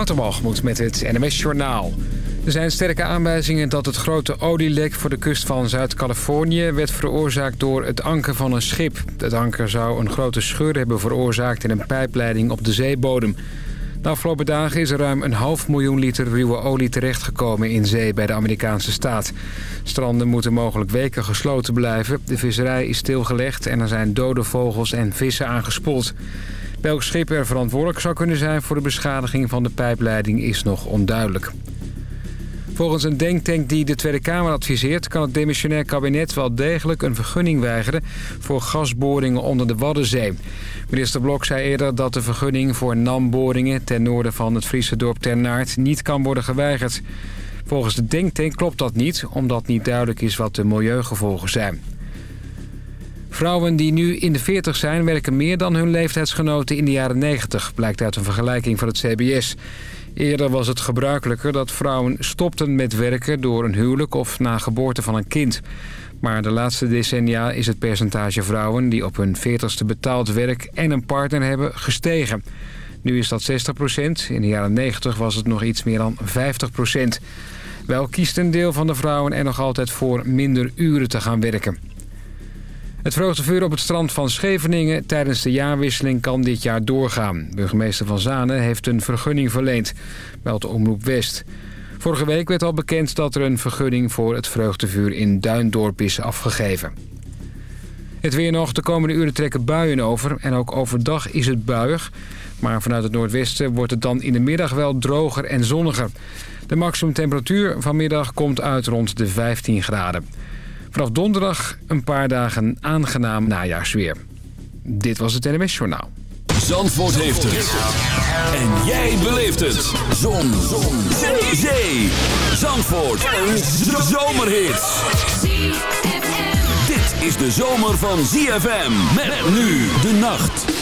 Waterbalgemoed met het NMS Journaal. Er zijn sterke aanwijzingen dat het grote olielek voor de kust van Zuid-Californië... werd veroorzaakt door het anker van een schip. Het anker zou een grote scheur hebben veroorzaakt in een pijpleiding op de zeebodem. De afgelopen dagen is er ruim een half miljoen liter ruwe olie terechtgekomen in zee bij de Amerikaanse staat. Stranden moeten mogelijk weken gesloten blijven. De visserij is stilgelegd en er zijn dode vogels en vissen aangespoeld. Welk schip er verantwoordelijk zou kunnen zijn voor de beschadiging van de pijpleiding is nog onduidelijk. Volgens een denktank die de Tweede Kamer adviseert... kan het demissionair kabinet wel degelijk een vergunning weigeren... voor gasboringen onder de Waddenzee. Minister Blok zei eerder dat de vergunning voor NAM-boringen... ten noorden van het Friese dorp Ternaert niet kan worden geweigerd. Volgens de denktank klopt dat niet... omdat niet duidelijk is wat de milieugevolgen zijn. Vrouwen die nu in de 40 zijn werken meer dan hun leeftijdsgenoten in de jaren 90... blijkt uit een vergelijking van het CBS... Eerder was het gebruikelijker dat vrouwen stopten met werken door een huwelijk of na geboorte van een kind. Maar de laatste decennia is het percentage vrouwen die op hun 40ste betaald werk en een partner hebben gestegen. Nu is dat 60% In de jaren 90 was het nog iets meer dan 50% Wel kiest een deel van de vrouwen er nog altijd voor minder uren te gaan werken. Het vreugdevuur op het strand van Scheveningen tijdens de jaarwisseling kan dit jaar doorgaan. Burgemeester Van Zanen heeft een vergunning verleend, meldt Omroep West. Vorige week werd al bekend dat er een vergunning voor het vreugdevuur in Duindorp is afgegeven. Het weer nog. De komende uren trekken buien over en ook overdag is het buiig. Maar vanuit het noordwesten wordt het dan in de middag wel droger en zonniger. De maximumtemperatuur vanmiddag komt uit rond de 15 graden. Vanaf donderdag een paar dagen aangenaam najaarsweer. Dit was het NMS Journaal. Zandvoort heeft het. En jij beleeft het. Zon. Zon. Zee. Zee. Zandvoort. Een zomerhit. Dit is de zomer van ZFM. Met nu de nacht.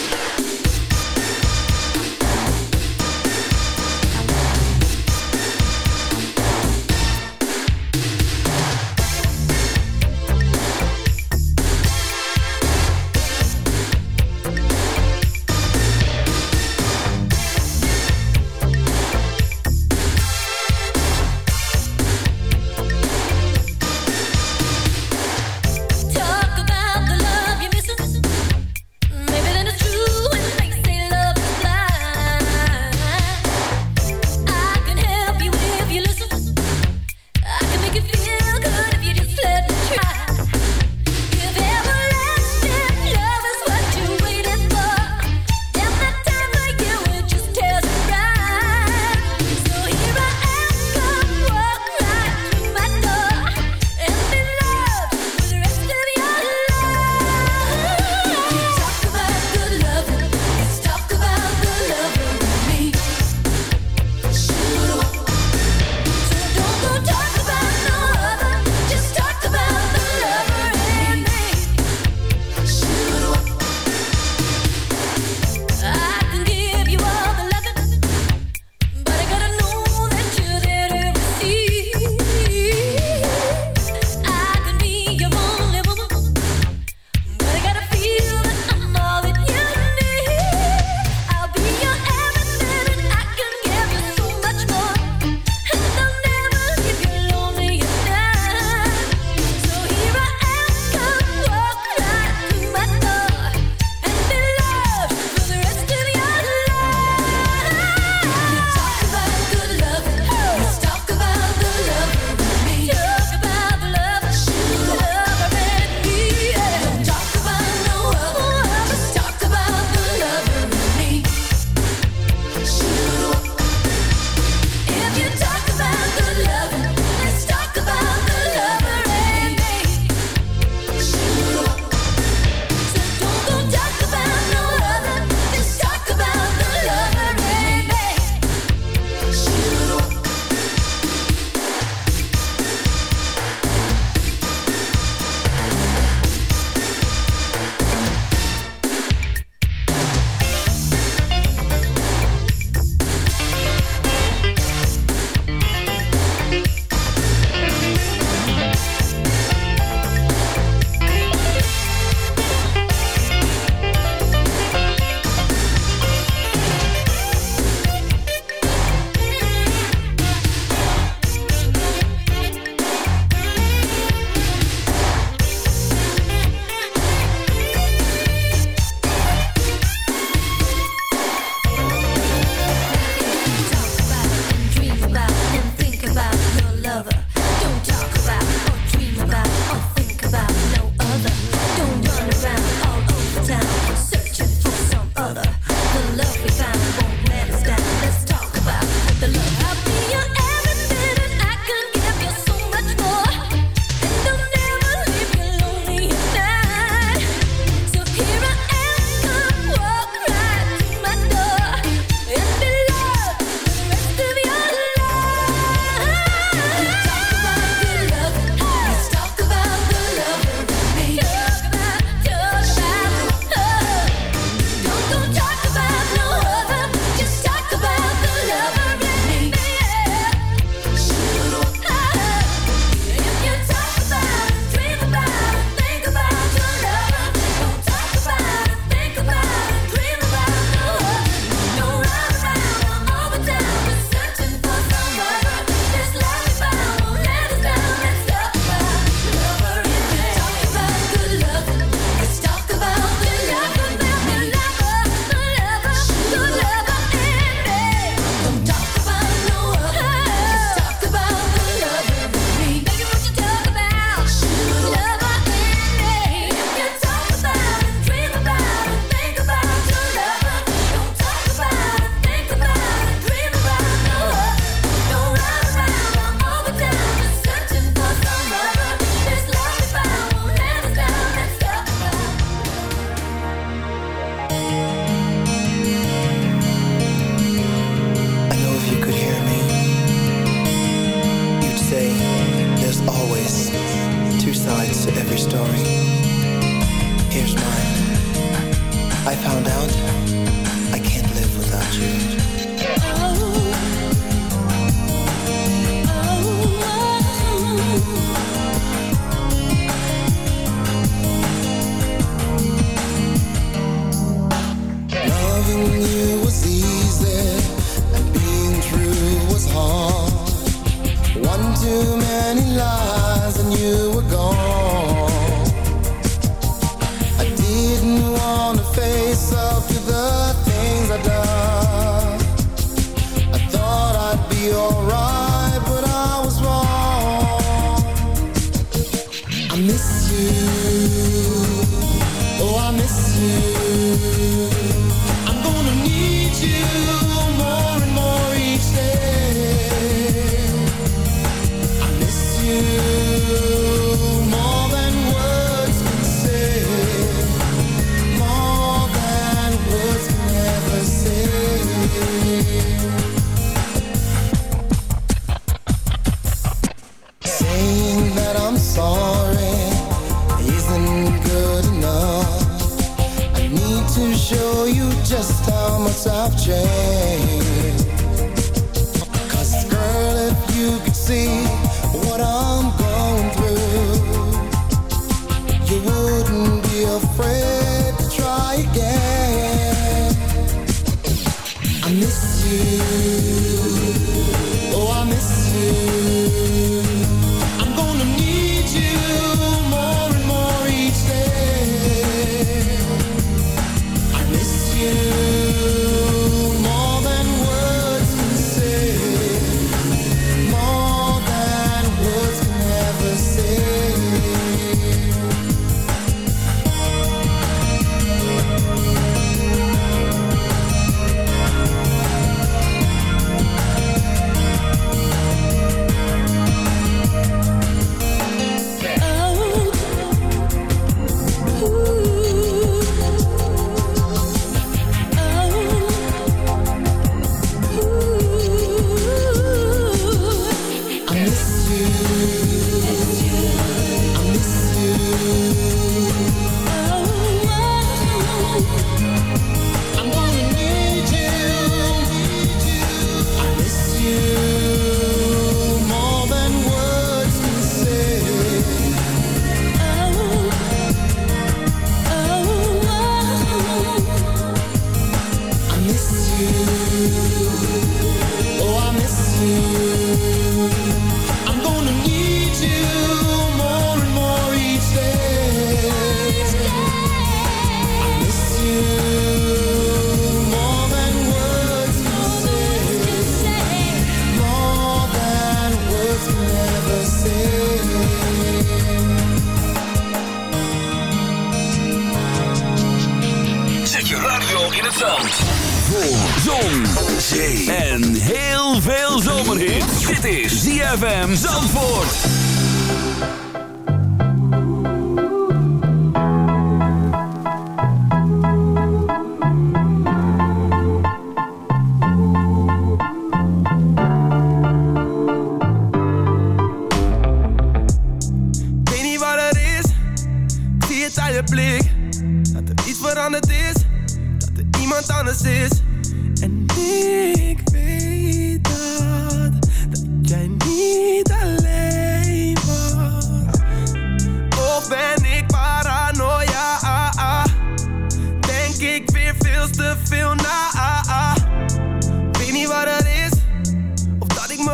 too many lies.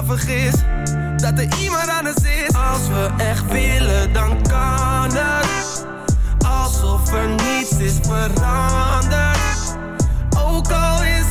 vergis Dat er iemand anders is. Als we echt willen dan kan het. Alsof er niets is veranderd. Ook al is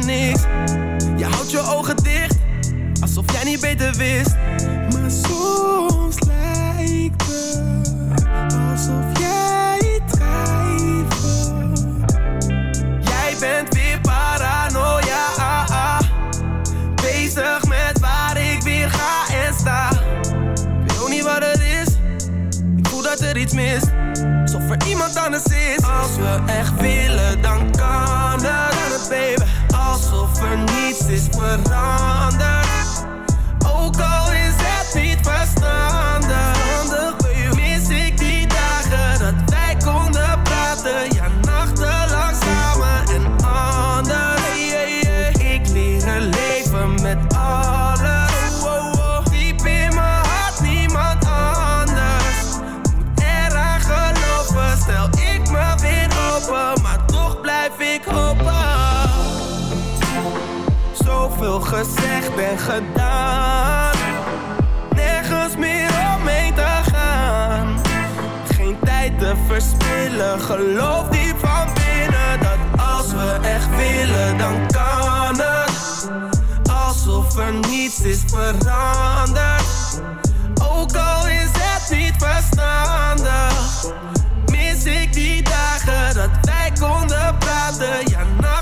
Je houdt je ogen dicht, alsof jij niet beter wist. Maar soms lijkt het alsof jij twijfelt. Jij bent weer paranoia, ah, ah. bezig met waar ik weer ga en sta. Ik weet ook niet wat het is, ik voel dat er iets mis, Alsof er iemand anders is. Als we echt willen, dan kan het is veranderd. geloof diep van binnen dat als we echt willen, dan kan het. Alsof er niets is veranderd. Ook al is het niet verstandig, mis ik die dagen dat wij konden praten. Ja, nacht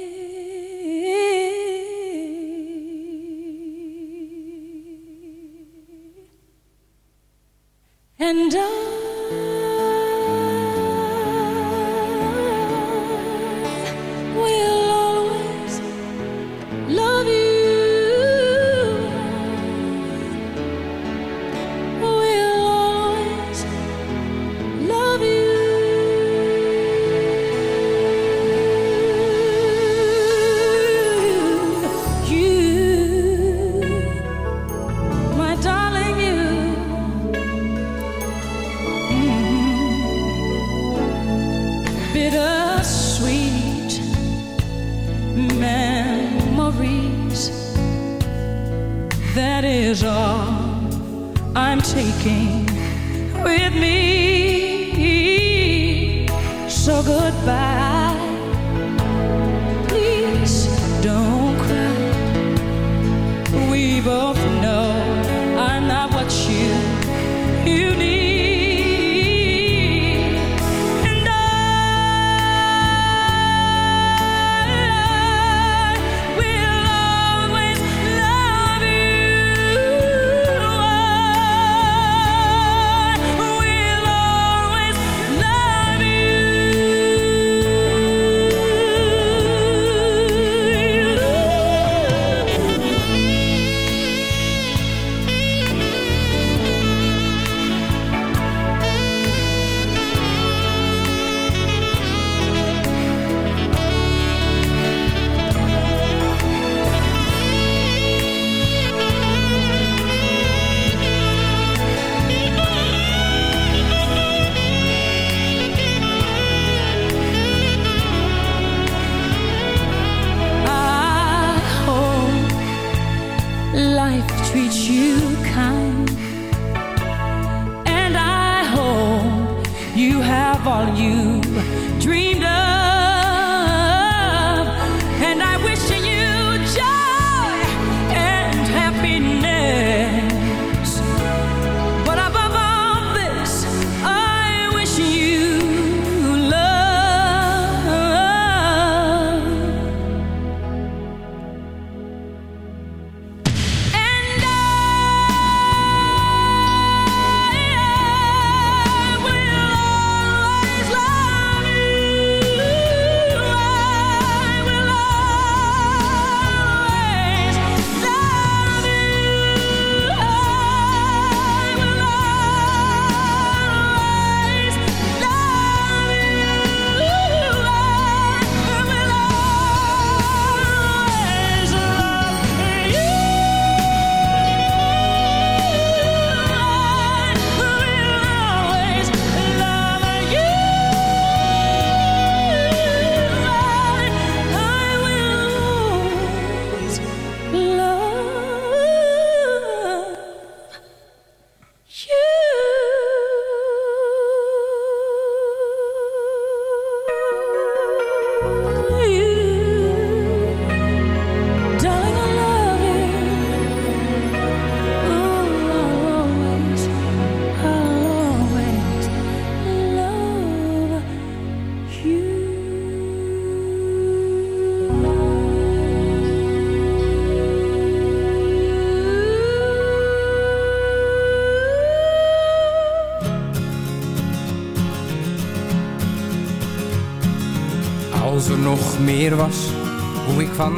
And I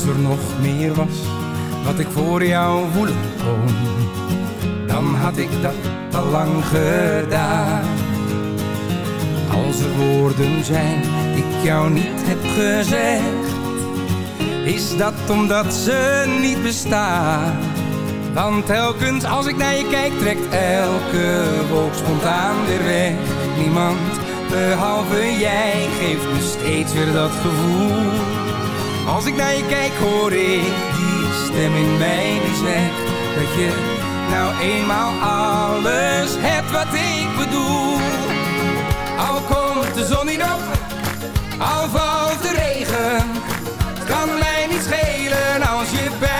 Als er nog meer was wat ik voor jou voelen kon, dan had ik dat al lang gedaan. Als er woorden zijn die ik jou niet heb gezegd, is dat omdat ze niet bestaan. Want telkens als ik naar je kijk, trekt elke wolk spontaan weer weg. Niemand behalve jij geeft me steeds weer dat gevoel. Als ik naar je kijk, hoor ik die stem in mij die zegt dat je nou eenmaal alles hebt wat ik bedoel. Al komt de zon niet op, al valt de regen. Het kan mij niet schelen als je bij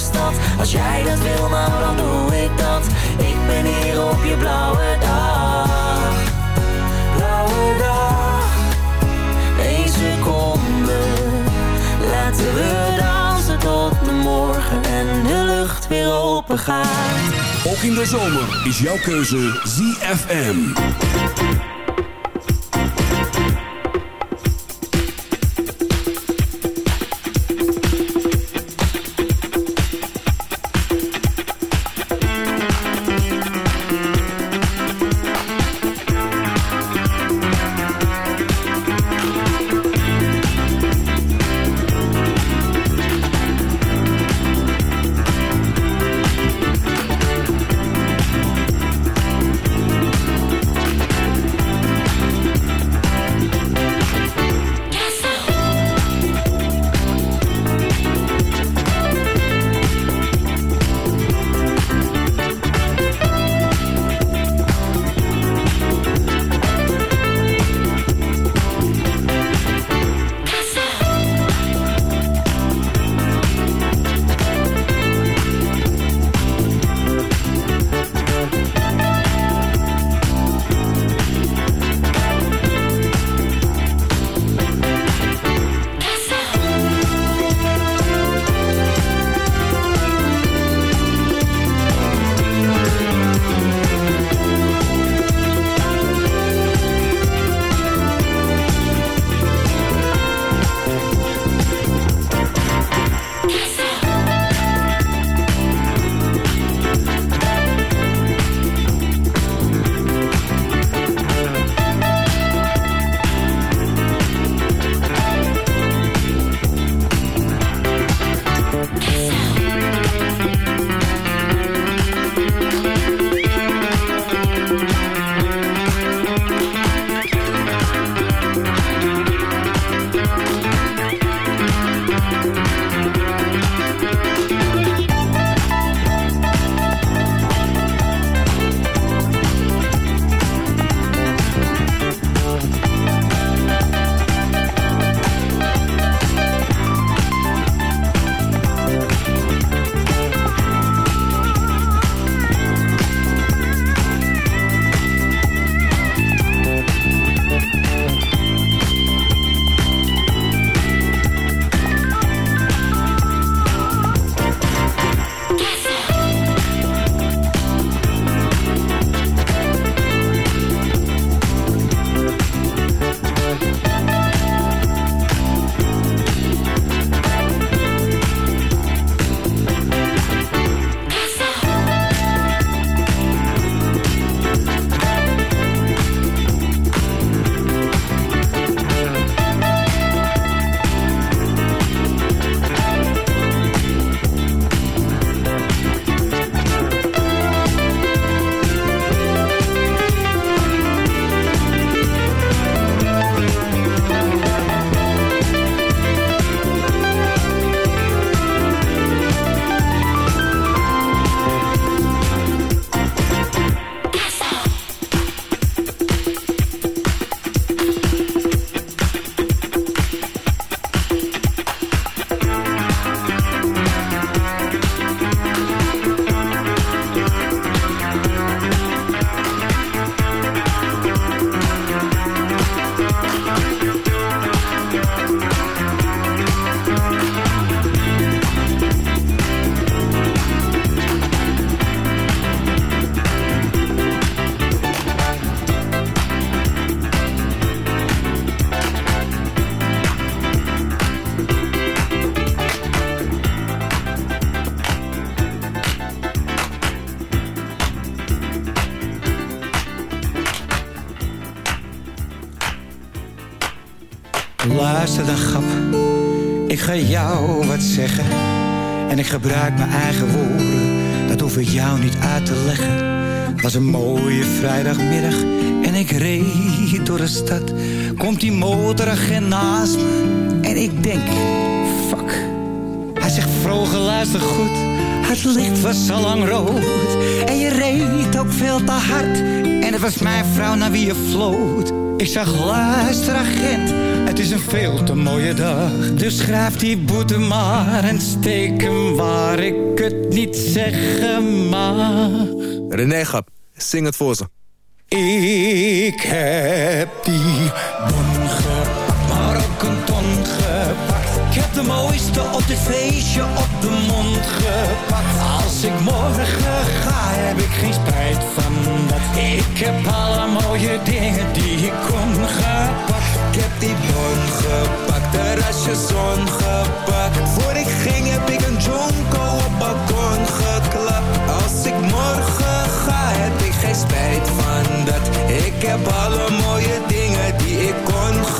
stad. Als jij dat wil, nou dan doe ik dat. Ik ben hier op je blauwe lucht open Ook in de zomer is jouw keuze ZFM. Jou wat zeggen. En ik gebruik mijn eigen woorden. Dat hoef ik jou niet uit te leggen. Het was een mooie vrijdagmiddag. En ik reed door de stad. Komt die motoragent naast me. En ik denk, fuck. Hij zegt, vroeger luister goed. Het licht was al lang rood. En je reed ook veel te hard. Het was mijn vrouw naar wie je floot. Ik zag, luister agent, het is een veel te mooie dag. Dus schrijf die boete maar en steek hem waar ik het niet zeggen mag. René Gap, zing het voor ze. Ik heb die bon gepakt, maar ook een ton gepakt. Ik heb de mooiste op dit feestje op de mond gepakt. Als ik morgen ga, heb ik geen spijt van dat. Ik heb alle mooie dingen die ik kon gepakt. Ik heb die bon gepakt, terrasje zon gepakt. Voor ik ging heb ik een jonko op balkon geklapt. Als ik morgen ga, heb ik geen spijt van dat. Ik heb alle mooie dingen die ik kon gepakt.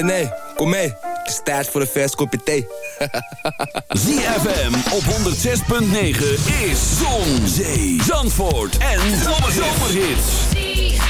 René, kom mee het is tijd voor een vers kopje thee. ZFM op 106.9 is Zon, Zee, Zandvoort en Zomerhits.